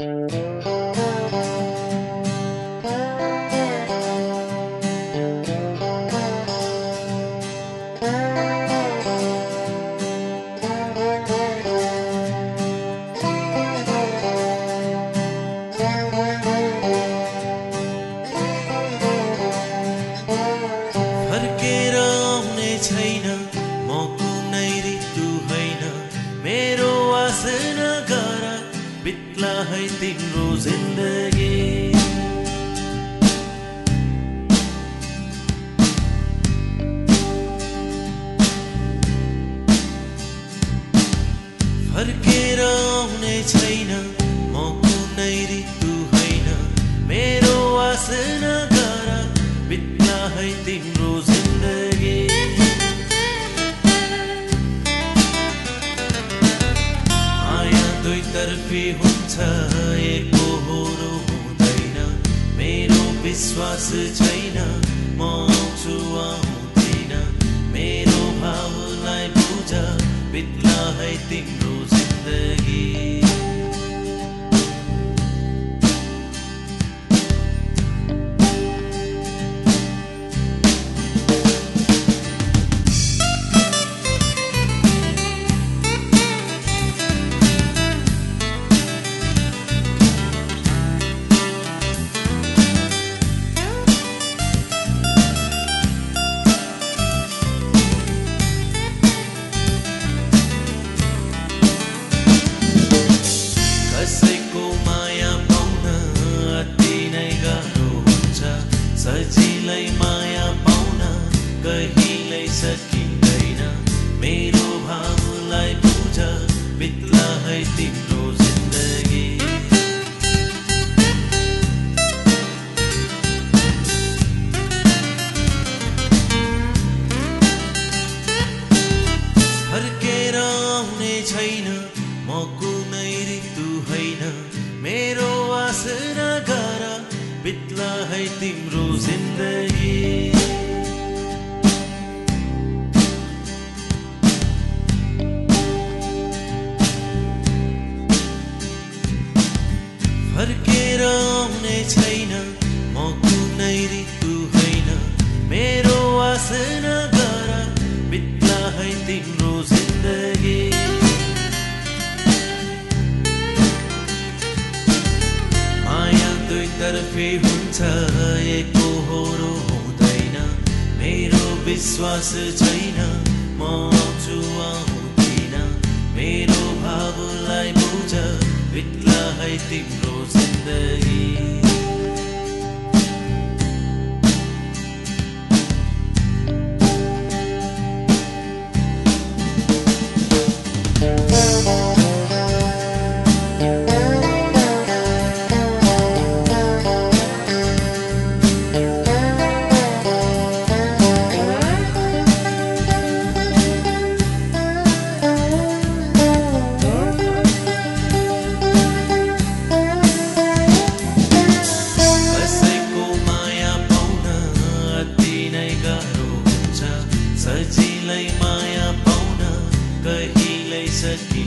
फर्केर बित्ला है तिम्रो जिन्दगी। फर्केर आउने छैन म कुनै ऋतु होइन। मेरो वासना गर बित्ला है तिम्रो दुईतर्फी हुन्छ हुँदैन। मेरो विश्वास छैन म आउँछु आउँदिन। मेरो भावलाई बुझ बित्ला है तिम्रो जिन्दगी। कहिल्यै सकिँदैन मेरो भावलाई बुझ बित्ला है तिम्रो जिन्दगी। फर्केर आउने छैन म कुनै ऋतु होइन। मेरो वासना गर बित्ला है तिम्रो जिन्दगी। दुईतर्फी हुन्छ एकहोरो हुँदैन। मेरो विश्वास छैन म आउँछु आउँदिन मेरो भावलाई बुझ बित्ला है तिम्रो जिन्दगी। said.